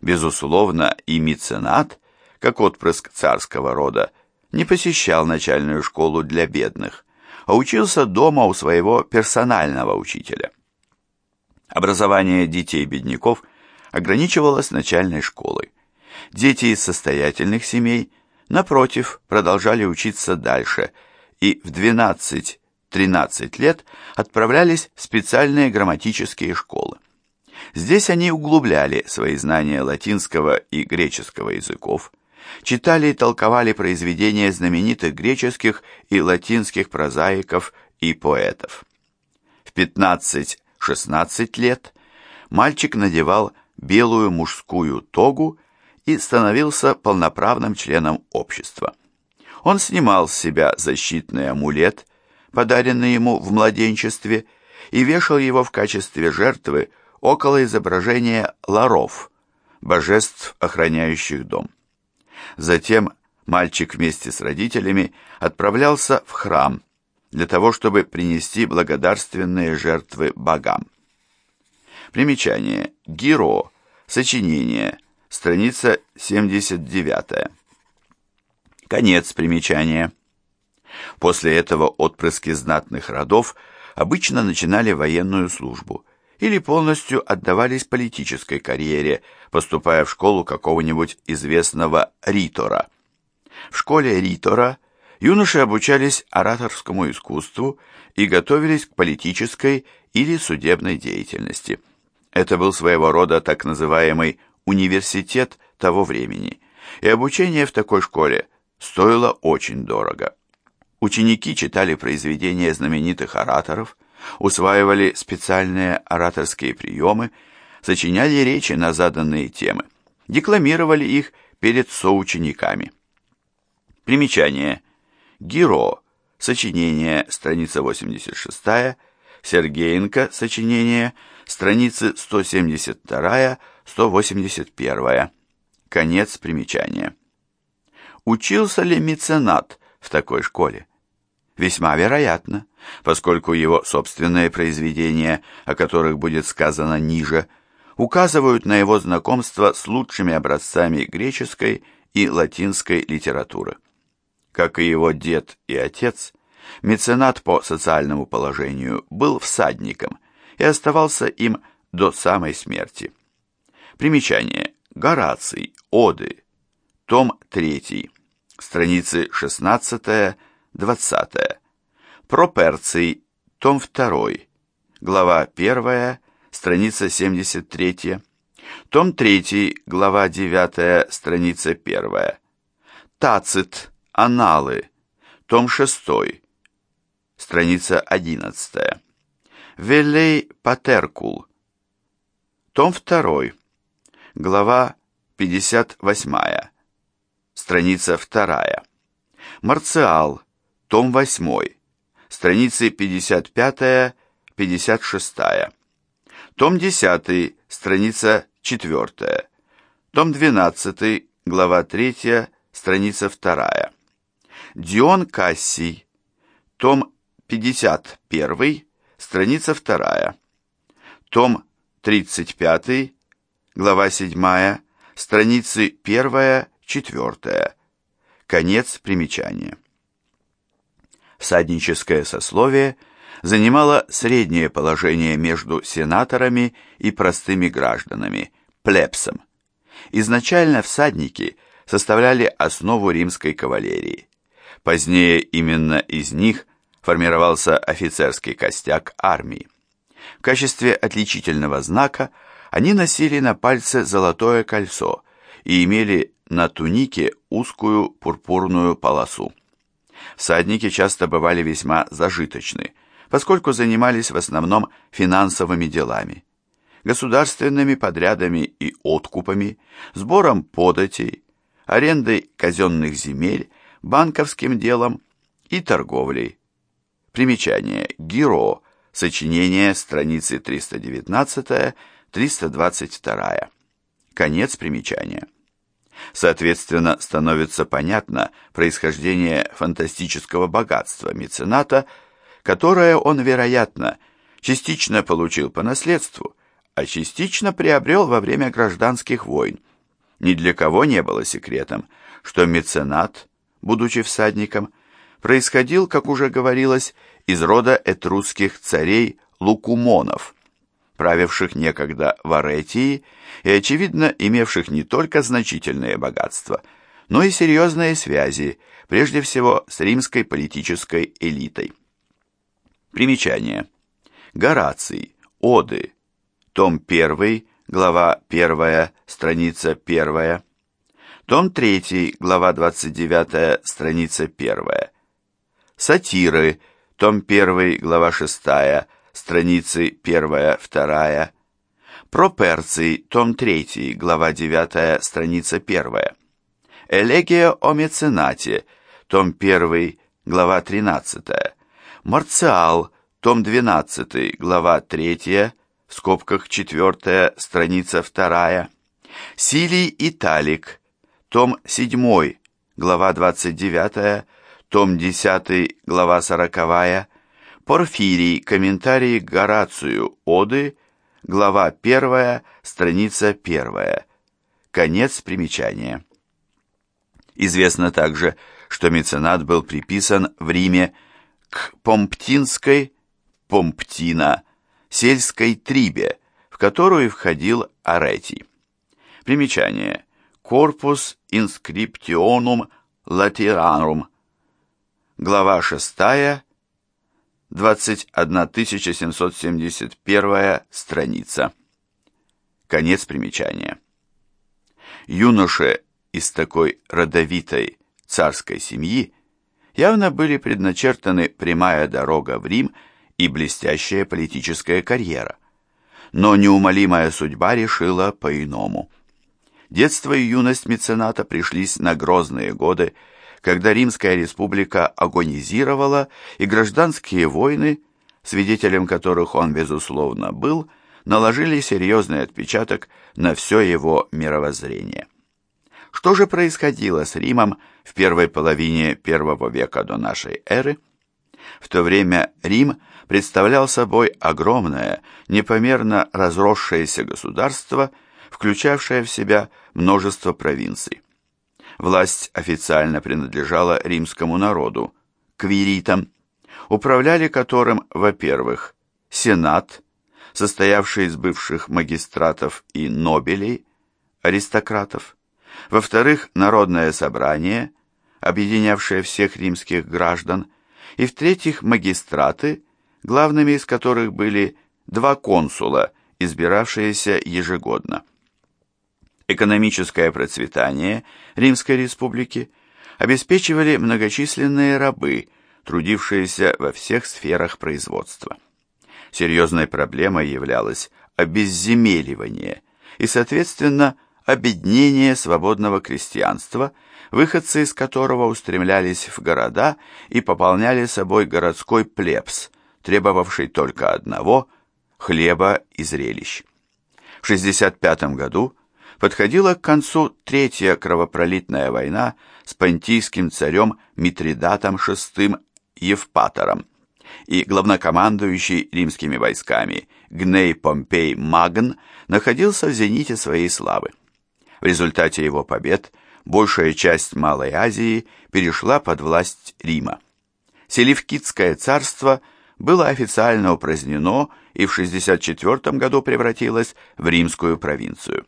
Безусловно, и меценат, как отпрыск царского рода, не посещал начальную школу для бедных, а учился дома у своего персонального учителя. Образование детей-бедняков ограничивалось начальной школой. Дети из состоятельных семей, напротив, продолжали учиться дальше и в 12-13 лет отправлялись в специальные грамматические школы. Здесь они углубляли свои знания латинского и греческого языков, читали и толковали произведения знаменитых греческих и латинских прозаиков и поэтов. В 15-16 лет мальчик надевал белую мужскую тогу и становился полноправным членом общества. Он снимал с себя защитный амулет, подаренный ему в младенчестве, и вешал его в качестве жертвы около изображения ларов, божеств, охраняющих дом. Затем мальчик вместе с родителями отправлялся в храм для того, чтобы принести благодарственные жертвы богам. Примечание. Гиро. Сочинение. Страница 79. Конец примечания. После этого отпрыски знатных родов обычно начинали военную службу или полностью отдавались политической карьере, поступая в школу какого-нибудь известного ритора. В школе ритора юноши обучались ораторскому искусству и готовились к политической или судебной деятельности. Это был своего рода так называемый университет того времени, и обучение в такой школе стоило очень дорого. Ученики читали произведения знаменитых ораторов, усваивали специальные ораторские приемы, сочиняли речи на заданные темы, декламировали их перед соучениками. Примечание. Гиро. Сочинение, страница 86, Сергеенко, сочинение, страницы 172-181. Конец примечания. Учился ли меценат в такой школе? Весьма вероятно, поскольку его собственные произведения, о которых будет сказано ниже, указывают на его знакомство с лучшими образцами греческой и латинской литературы. Как и его дед и отец, меценат по социальному положению был всадником и оставался им до самой смерти. Примечание. Гораций. Оды. Том 3. Страницы 16 20. Проперций, том 2, глава 1, страница 73. Том 3, глава 9, страница 1. Тацит, Аналы, том 6, страница 11. Велей Патеркул, том 2, глава 58, страница 2. Марциал, том 8, страницы 55-56, том 10, страница 4, том 12, глава 3, страница 2, Дион Кассий, том 51, страница 2, том 35, глава 7, страницы 1-4, конец примечания всадническое сословие занимало среднее положение между сенаторами и простыми гражданами, плебсом. Изначально всадники составляли основу римской кавалерии. Позднее именно из них формировался офицерский костяк армии. В качестве отличительного знака они носили на пальце золотое кольцо и имели на тунике узкую пурпурную полосу. Всадники часто бывали весьма зажиточны, поскольку занимались в основном финансовыми делами, государственными подрядами и откупами, сбором податей, арендой казенных земель, банковским делом и торговлей. Примечание. Гиро. Сочинение. Страницы 319-322. Конец примечания. Соответственно, становится понятно происхождение фантастического богатства мецената, которое он, вероятно, частично получил по наследству, а частично приобрел во время гражданских войн, Ни для кого не было секретом, что меценат, будучи всадником, происходил, как уже говорилось, из рода этрусских царей Лукумонов, правивших некогда в Аретии и, очевидно, имевших не только значительные богатства, но и серьезные связи, прежде всего с римской политической элитой. Примечание. Гораций, Оды, том 1, глава 1, страница 1, том 3, глава 29, страница 1, Сатиры, том 1, глава 6, страницы 1-2, Проперций, том 3, глава 9, страница 1, Элегия о меценате, том 1, глава 13, Марциал, том 12, глава 3, в скобках 4, страница 2, Силий Италик, том 7, глава 29, том 10, глава 40, Порфирий, комментарий к Горацию, Оды, глава 1, страница 1. Конец примечания. Известно также, что меценат был приписан в Риме к Помптинской, Помптина, сельской трибе, в которую входил Аретий. Примечание. Corpus inscriptionum laterarum. Глава 6, 21771 страница. Конец примечания. Юноше из такой родовитой царской семьи явно были предначертаны прямая дорога в Рим и блестящая политическая карьера. Но неумолимая судьба решила по-иному. Детство и юность мецената пришлись на грозные годы, когда Римская республика агонизировала, и гражданские войны, свидетелем которых он, безусловно, был, наложили серьезный отпечаток на все его мировоззрение. Что же происходило с Римом в первой половине первого века до нашей эры? В то время Рим представлял собой огромное, непомерно разросшееся государство, включавшее в себя множество провинций. Власть официально принадлежала римскому народу, квиритам, управляли которым, во-первых, Сенат, состоявший из бывших магистратов и нобелей, аристократов, во-вторых, Народное собрание, объединявшее всех римских граждан, и, в-третьих, магистраты, главными из которых были два консула, избиравшиеся ежегодно экономическое процветание Римской Республики обеспечивали многочисленные рабы, трудившиеся во всех сферах производства. Серьезной проблемой являлось обезземеливание и, соответственно, обеднение свободного крестьянства, выходцы из которого устремлялись в города и пополняли собой городской плебс, требовавший только одного – хлеба и зрелищ. В 65 году подходила к концу третья кровопролитная война с понтийским царем Митридатом VI Евпатором, и главнокомандующий римскими войсками Гней Помпей Магн находился в зените своей славы. В результате его побед большая часть Малой Азии перешла под власть Рима. Селевкидское царство было официально упразднено и в 64 году превратилось в римскую провинцию.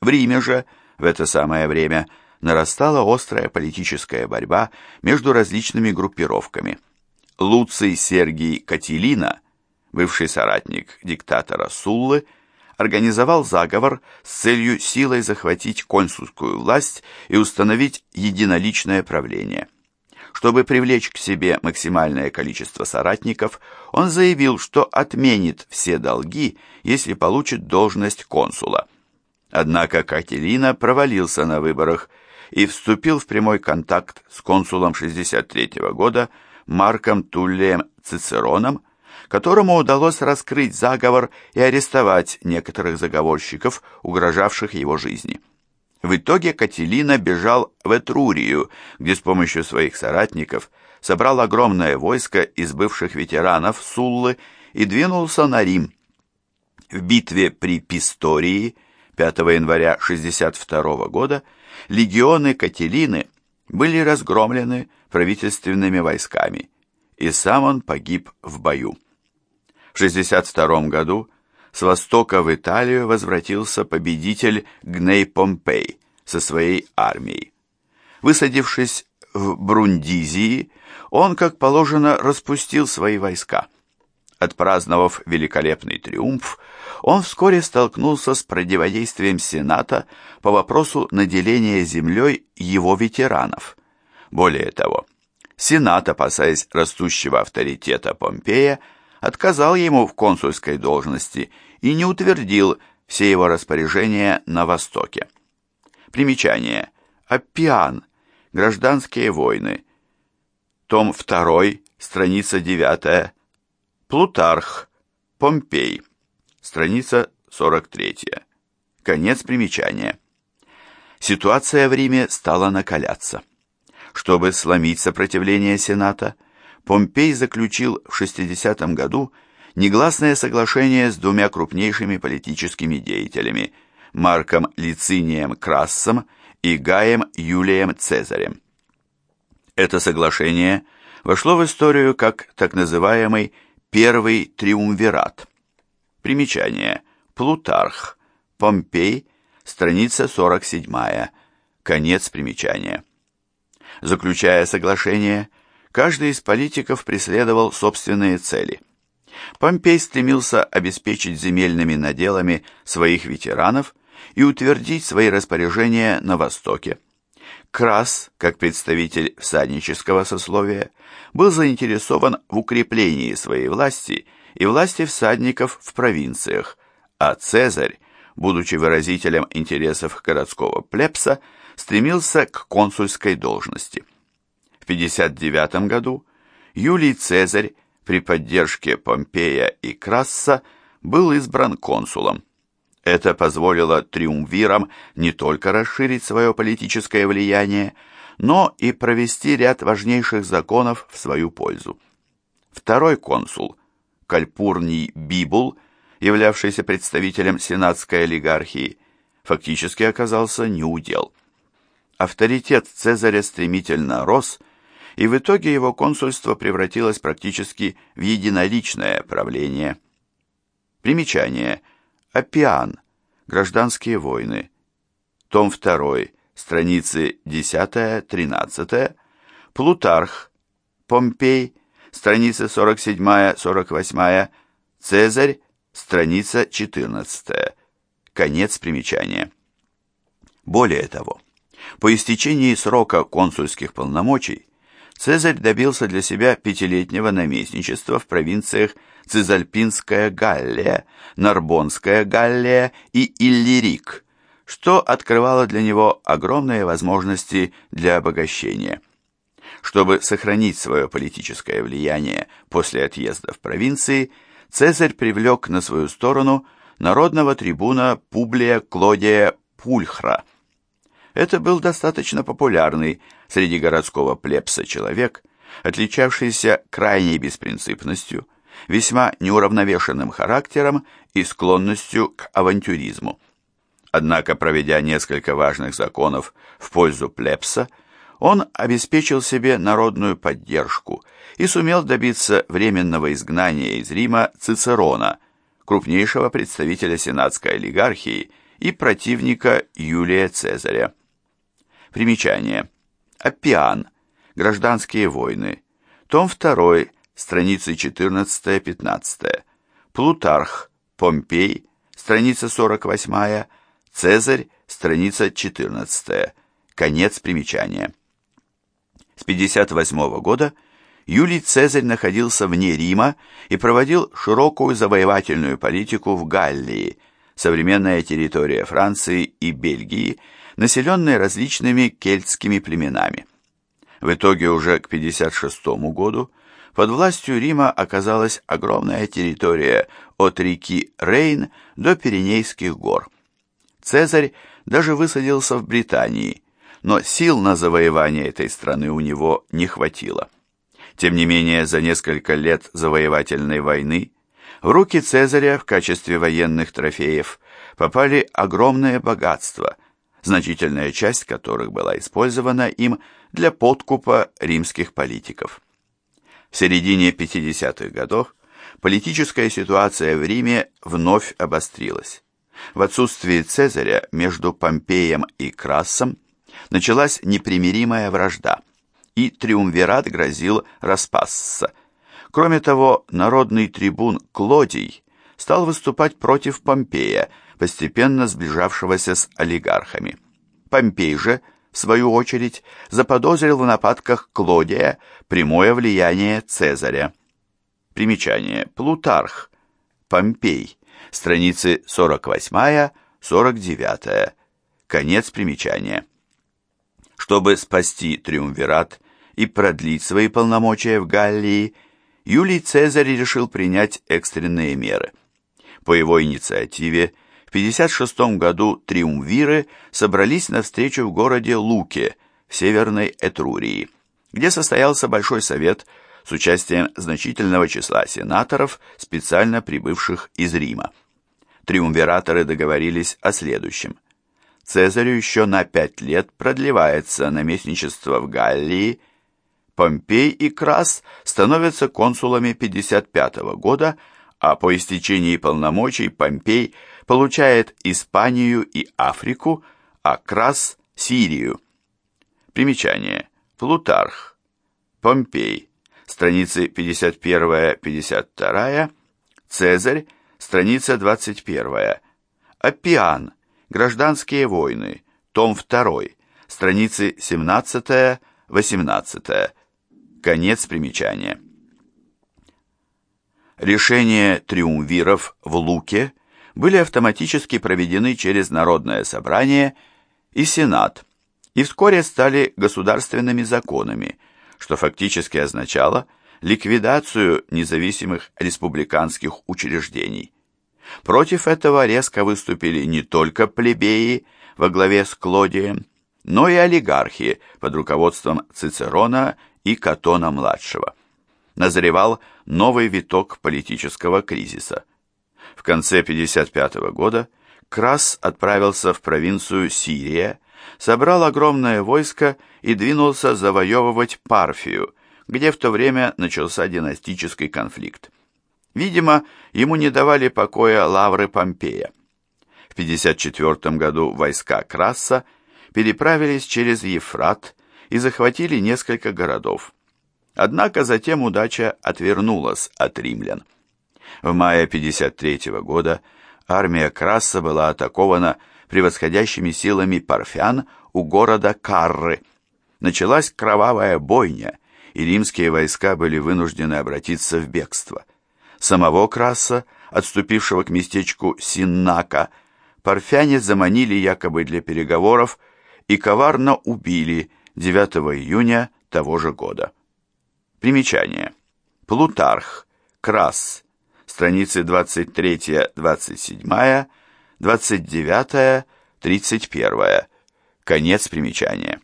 В Риме же в это самое время нарастала острая политическая борьба между различными группировками. Луций Сергий Катилина, бывший соратник диктатора Суллы, организовал заговор с целью силой захватить консульскую власть и установить единоличное правление. Чтобы привлечь к себе максимальное количество соратников, он заявил, что отменит все долги, если получит должность консула. Однако Кателина провалился на выборах и вступил в прямой контакт с консулом 63 года Марком Туллием Цицероном, которому удалось раскрыть заговор и арестовать некоторых заговорщиков, угрожавших его жизни. В итоге Кателина бежал в Этрурию, где с помощью своих соратников собрал огромное войско из бывших ветеранов Суллы и двинулся на Рим. В битве при Пистории – 5 января 62 года легионы Кателины были разгромлены правительственными войсками, и сам он погиб в бою. В 62 году с востока в Италию возвратился победитель Гней Помпей со своей армией. Высадившись в Брундизии, он, как положено, распустил свои войска. Отпраздновав великолепный триумф, он вскоре столкнулся с противодействием Сената по вопросу наделения землей его ветеранов. Более того, Сенат, опасаясь растущего авторитета Помпея, отказал ему в консульской должности и не утвердил все его распоряжения на Востоке. Примечание. Аппиан. Гражданские войны. Том 2, страница 9. Плутарх. Помпей. Страница 43. Конец примечания. Ситуация в Риме стала накаляться. Чтобы сломить сопротивление Сената, Помпей заключил в 60 году негласное соглашение с двумя крупнейшими политическими деятелями Марком Лицинием Крассом и Гаем Юлием Цезарем. Это соглашение вошло в историю как так называемый Первый Триумвират. Примечание. Плутарх. Помпей. Страница 47. Конец примечания. Заключая соглашение, каждый из политиков преследовал собственные цели. Помпей стремился обеспечить земельными наделами своих ветеранов и утвердить свои распоряжения на Востоке. Крас, как представитель всаднического сословия, был заинтересован в укреплении своей власти и власти всадников в провинциях, а Цезарь, будучи выразителем интересов городского плебса, стремился к консульской должности. В 59 году Юлий Цезарь при поддержке Помпея и Красса был избран консулом. Это позволило триумвирам не только расширить свое политическое влияние, но и провести ряд важнейших законов в свою пользу. Второй консул, Кальпурний Бибул, являвшийся представителем сенатской олигархии, фактически оказался неудел. Авторитет Цезаря стремительно рос, и в итоге его консульство превратилось практически в единоличное правление. Примечание. Апиан. Гражданские войны. Том 2. Страницы 10-13. Плутарх. Помпей. Страницы 47-48. Цезарь. Страница 14. Конец примечания. Более того, по истечении срока консульских полномочий Цезарь добился для себя пятилетнего наместничества в провинциях Цизальпинская Галлия, Нарбонская Галлия и Иллирик, что открывало для него огромные возможности для обогащения. Чтобы сохранить свое политическое влияние после отъезда в провинции, Цезарь привлек на свою сторону народного трибуна Публия Клодия Пульхра – это был достаточно популярный среди городского плебса человек, отличавшийся крайней беспринципностью, весьма неуравновешенным характером и склонностью к авантюризму. Однако, проведя несколько важных законов в пользу плебса, он обеспечил себе народную поддержку и сумел добиться временного изгнания из Рима Цицерона, крупнейшего представителя сенатской олигархии и противника Юлия Цезаря. Примечание. Аппиан. Гражданские войны. Том 2. Страницы 14-15. Плутарх. Помпей. Страница 48. Цезарь. Страница 14. Конец примечания. С 58 года Юлий Цезарь находился вне Рима и проводил широкую завоевательную политику в Галлии, современная территория Франции и Бельгии, населенные различными кельтскими племенами. В итоге уже к 56 году под властью Рима оказалась огромная территория от реки Рейн до Пиренейских гор. Цезарь даже высадился в Британии, но сил на завоевание этой страны у него не хватило. Тем не менее, за несколько лет завоевательной войны в руки Цезаря в качестве военных трофеев попали огромные богатства, значительная часть которых была использована им для подкупа римских политиков. В середине 50-х годов политическая ситуация в Риме вновь обострилась. В отсутствие Цезаря между Помпеем и Красом началась непримиримая вражда, и триумвират грозил распасться. Кроме того, народный трибун Клодий стал выступать против Помпея, постепенно сближавшегося с олигархами. Помпей же, в свою очередь, заподозрил в нападках Клодия прямое влияние Цезаря. Примечание. Плутарх. Помпей. Страницы 48-49. Конец примечания. Чтобы спасти триумвират и продлить свои полномочия в Галлии, Юлий Цезарь решил принять экстренные меры. По его инициативе в 56 году триумвиры собрались на встречу в городе Луке в Северной Этрурии, где состоялся Большой совет с участием значительного числа сенаторов, специально прибывших из Рима. Триумвираторы договорились о следующем. Цезарю еще на пять лет продлевается наместничество в Галлии, Помпей и Крас становятся консулами 55 года, а по истечении полномочий Помпей получает Испанию и Африку, а Крас – Сирию. Примечание. Плутарх. Помпей. Страницы 51-52. Цезарь. Страница 21. Аппиан. Гражданские войны. Том 2. Страницы 17-18. Конец примечания. Решения триумвиров в Луке были автоматически проведены через Народное собрание и Сенат и вскоре стали государственными законами, что фактически означало ликвидацию независимых республиканских учреждений. Против этого резко выступили не только плебеи во главе с Клодием, но и олигархи под руководством Цицерона и Катона-младшего назревал новый виток политического кризиса. В конце 55 года Крас отправился в провинцию Сирия, собрал огромное войско и двинулся завоевывать Парфию, где в то время начался династический конфликт. Видимо, ему не давали покоя лавры Помпея. В 54 году войска Краса переправились через Ефрат и захватили несколько городов. Однако затем удача отвернулась от римлян. В мае 53 года армия Краса была атакована превосходящими силами парфян у города Карры. Началась кровавая бойня, и римские войска были вынуждены обратиться в бегство. Самого Краса, отступившего к местечку Синнака, парфяне заманили якобы для переговоров и коварно убили 9 июня того же года. Примечание. Плутарх, Крас, страницы 23-27, 29-31. Конец примечания.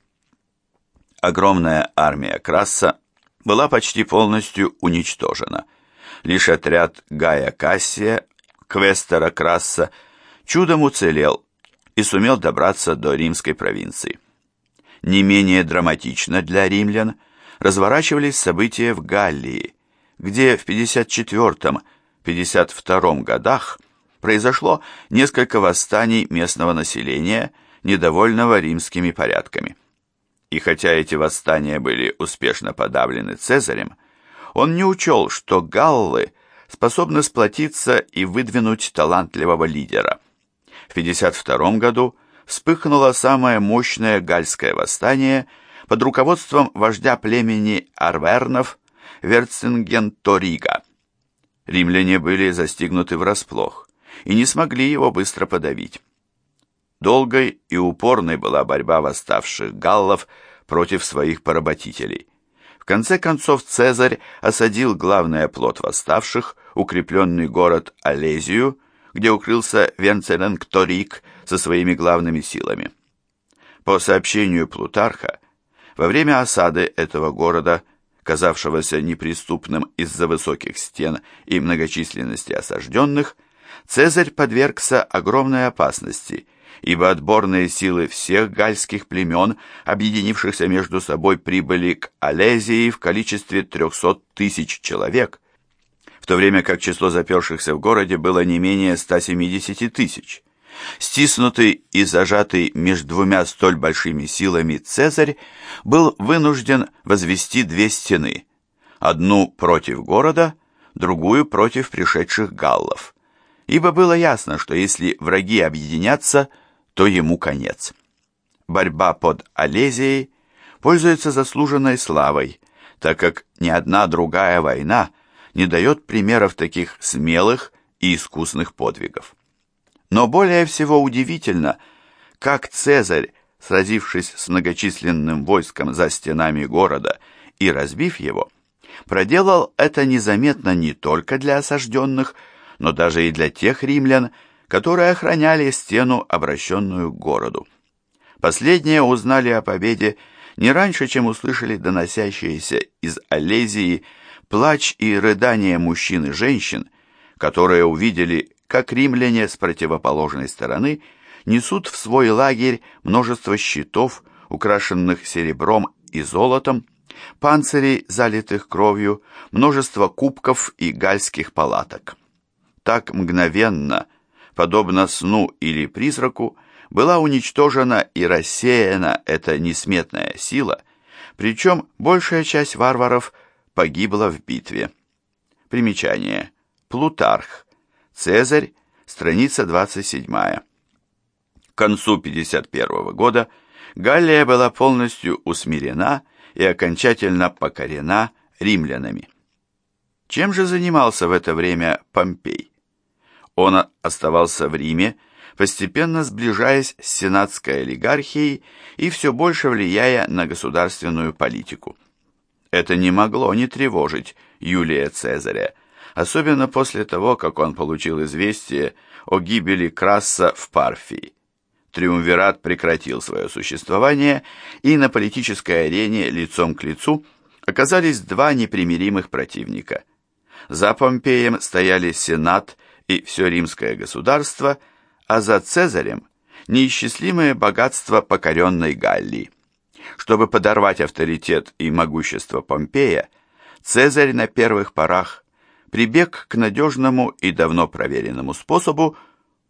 Огромная армия Краса была почти полностью уничтожена. Лишь отряд Гая Кассия, Квестера Краса, чудом уцелел и сумел добраться до римской провинции. Не менее драматично для римлян – разворачивались события в Галлии, где в 54-52 годах произошло несколько восстаний местного населения, недовольного римскими порядками. И хотя эти восстания были успешно подавлены Цезарем, он не учел, что галлы способны сплотиться и выдвинуть талантливого лидера. В 52 году вспыхнуло самое мощное гальское восстание – под руководством вождя племени Арвернов Верцингенторига. Римляне были застигнуты врасплох и не смогли его быстро подавить. Долгой и упорной была борьба восставших галлов против своих поработителей. Конце концов Цезарь осадил главный оплот восставших, укрепленный город Алезию, где укрылся Венцеленкторик со своими главными силами. По сообщению Плутарха, во время осады этого города, казавшегося неприступным из-за высоких стен и многочисленности осажденных, Цезарь подвергся огромной опасности, ибо отборные силы всех гальских племен, объединившихся между собой, прибыли к Алезии в количестве 300 тысяч человек, в то время как число запершихся в городе было не менее 170 тысяч. Стиснутый и зажатый между двумя столь большими силами Цезарь был вынужден возвести две стены, одну против города, другую против пришедших галлов, ибо было ясно, что если враги объединятся, то ему конец. Борьба под Олезией пользуется заслуженной славой, так как ни одна другая война не дает примеров таких смелых и искусных подвигов. Но более всего удивительно, как Цезарь, сразившись с многочисленным войском за стенами города и разбив его, проделал это незаметно не только для осажденных, но даже и для тех римлян, которые охраняли стену, обращенную к городу. Последние узнали о победе не раньше, чем услышали доносящиеся из Олезии плач и рыдания мужчин и женщин, которые увидели, как римляне с противоположной стороны несут в свой лагерь множество щитов, украшенных серебром и золотом, панцирей, залитых кровью, множество кубков и гальских палаток. Так мгновенно, подобно сну или призраку, была уничтожена и рассеяна эта несметная сила, причем большая часть варваров погибла в битве. Примечание. Плутарх. Цезарь, страница 27. К концу 51 года Галлия была полностью усмирена и окончательно покорена римлянами. Чем же занимался в это время Помпей? Он оставался в Риме, постепенно сближаясь с сенатской олигархией и все больше влияя на государственную политику. Это не могло не тревожить Юлия Цезаря, особенно после того, как он получил известие о гибели Краса в Парфии. Триумвират прекратил свое существование, и на политической арене лицом к лицу оказались два непримиримых противника. За Помпеем стояли Сенат и все римское государство, а за Цезарем – неисчислимое богатство покоренной Галлии. Чтобы подорвать авторитет и могущество Помпея, Цезарь на первых порах прибег к надежному и давно проверенному способу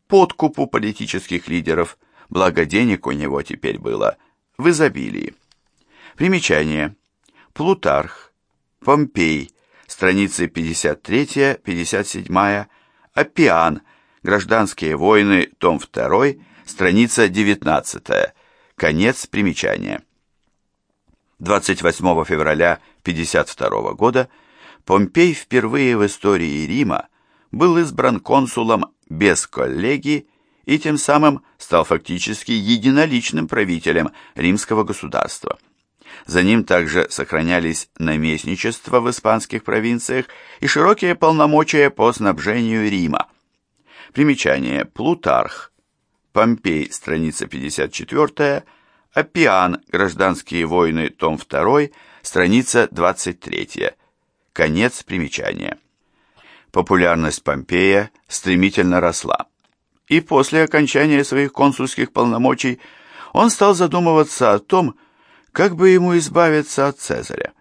подкупу политических лидеров, благо денег у него теперь было в изобилии. Примечание. Плутарх, Помпей, страницы 53-57, Апиан, Гражданские войны, том 2, страница 19, конец примечания. 28 февраля 52 года Помпей впервые в истории Рима был избран консулом без коллеги и тем самым стал фактически единоличным правителем римского государства. За ним также сохранялись наместничества в испанских провинциях и широкие полномочия по снабжению Рима. Примечание. Плутарх. Помпей, страница 54, Апиан. Гражданские войны, том 2, страница 23. Конец примечания. Популярность Помпея стремительно росла. И после окончания своих консульских полномочий он стал задумываться о том, как бы ему избавиться от Цезаря.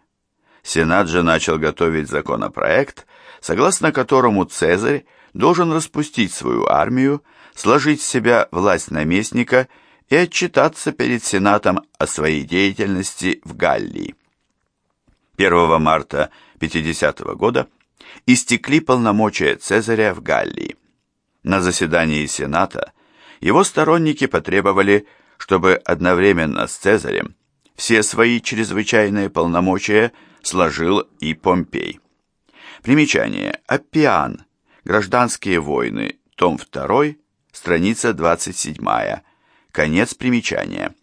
Сенат же начал готовить законопроект, согласно которому Цезарь должен распустить свою армию, сложить в себя власть наместника и отчитаться перед Сенатом о своей деятельности в Галлии. 1 марта 50 -го года истекли полномочия Цезаря в Галлии. На заседании Сената его сторонники потребовали, чтобы одновременно с Цезарем все свои чрезвычайные полномочия сложил и Помпей. Примечание. Аппиан. Гражданские войны. Том 2. Страница 27. Конец примечания.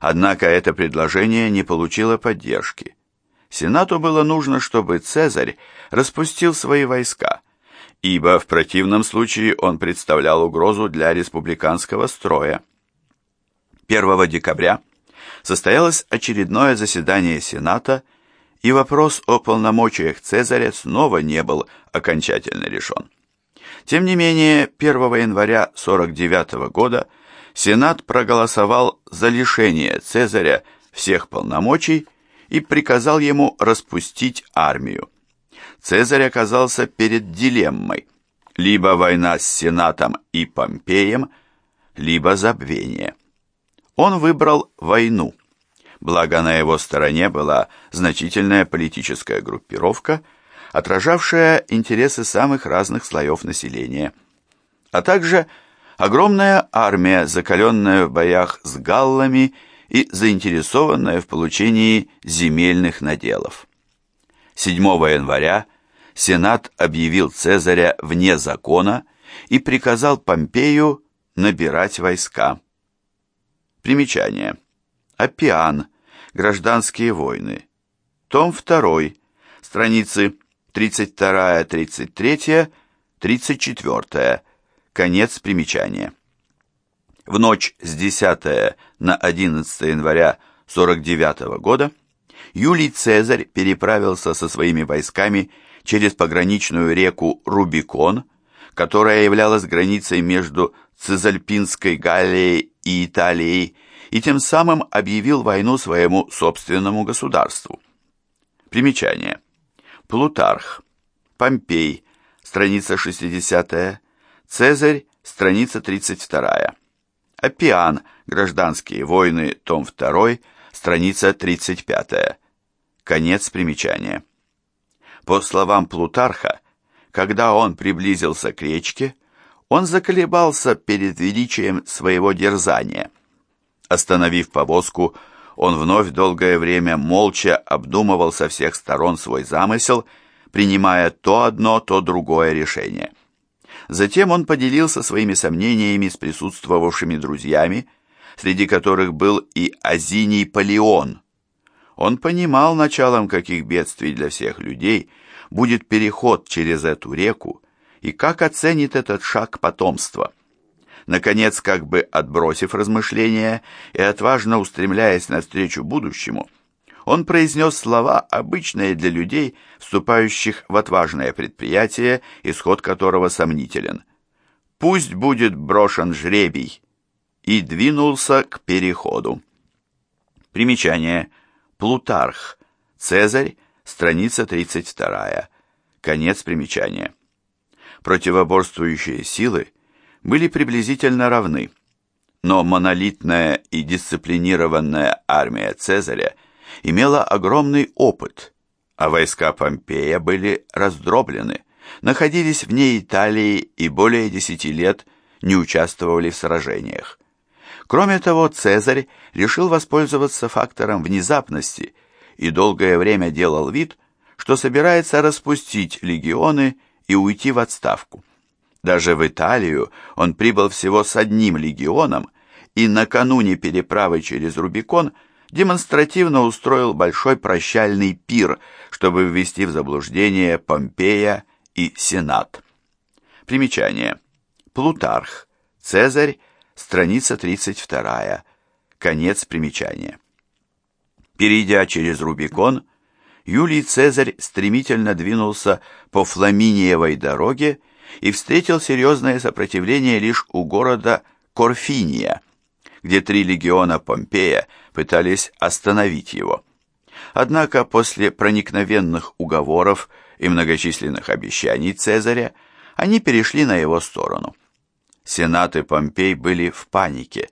Однако это предложение не получило поддержки. Сенату было нужно, чтобы Цезарь распустил свои войска, ибо в противном случае он представлял угрозу для республиканского строя. 1 декабря состоялось очередное заседание Сената, и вопрос о полномочиях Цезаря снова не был окончательно решен. Тем не менее, 1 января 49 года Сенат проголосовал за лишение Цезаря всех полномочий и приказал ему распустить армию. Цезарь оказался перед дилеммой – либо война с Сенатом и Помпеем, либо забвение. Он выбрал войну, благо на его стороне была значительная политическая группировка, отражавшая интересы самых разных слоев населения, а также огромная армия, закаленная в боях с галлами и заинтересованная в получении земельных наделов. 7 января Сенат объявил Цезаря вне закона и приказал Помпею набирать войска. Примечание. Апиан. Гражданские войны. Том 2. Страницы 32, 33, 34. Конец примечания. В ночь с 10 на 11 января 49 года Юлий Цезарь переправился со своими войсками через пограничную реку Рубикон, которая являлась границей между Цезальпинской Галлией и Италией, и тем самым объявил войну своему собственному государству. Примечание. Плутарх. Помпей. Страница 60. Цезарь. Страница 32. Апиан. Гражданские войны. Том 2. Страница 35. Конец примечания. По словам Плутарха, когда он приблизился к речке, он заколебался перед величием своего дерзания. Остановив повозку, он вновь долгое время молча обдумывал со всех сторон свой замысел, принимая то одно, то другое решение. Затем он поделился своими сомнениями с присутствовавшими друзьями, среди которых был и Азиний Полеон. Он понимал началом каких бедствий для всех людей будет переход через эту реку и как оценит этот шаг потомство. Наконец, как бы отбросив размышления и отважно устремляясь навстречу будущему, он произнес слова, обычные для людей, вступающих в отважное предприятие, исход которого сомнителен. «Пусть будет брошен жребий», и двинулся к переходу. Примечание. Плутарх. Цезарь страница 32, конец примечания. Противоборствующие силы были приблизительно равны, но монолитная и дисциплинированная армия Цезаря имела огромный опыт, а войска Помпея были раздроблены, находились вне Италии и более десяти лет не участвовали в сражениях. Кроме того, Цезарь решил воспользоваться фактором внезапности – и долгое время делал вид, что собирается распустить легионы и уйти в отставку. Даже в Италию он прибыл всего с одним легионом и накануне переправы через Рубикон демонстративно устроил большой прощальный пир, чтобы ввести в заблуждение Помпея и Сенат. Примечание. Плутарх. Цезарь. Страница 32. Конец примечания. Перейдя через Рубикон, Юлий Цезарь стремительно двинулся по Фламиниевой дороге и встретил серьезное сопротивление лишь у города Корфиния, где три легиона Помпея пытались остановить его. Однако после проникновенных уговоров и многочисленных обещаний Цезаря они перешли на его сторону. Сенат и Помпей были в панике,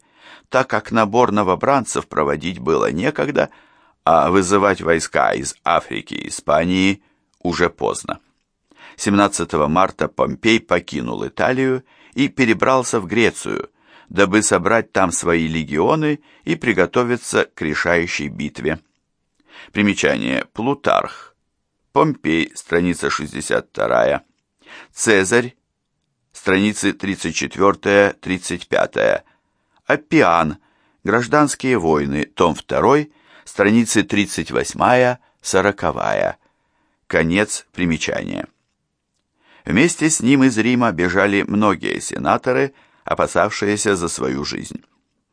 так как набор новобранцев проводить было некогда, а вызывать войска из Африки и Испании уже поздно. 17 марта Помпей покинул Италию и перебрался в Грецию, дабы собрать там свои легионы и приготовиться к решающей битве. Примечание. Плутарх. Помпей, страница 62. Цезарь, страницы 34-35. Аппиан. Гражданские войны. Том 2 страницы 38-40. Конец примечания. Вместе с ним из Рима бежали многие сенаторы, опасавшиеся за свою жизнь.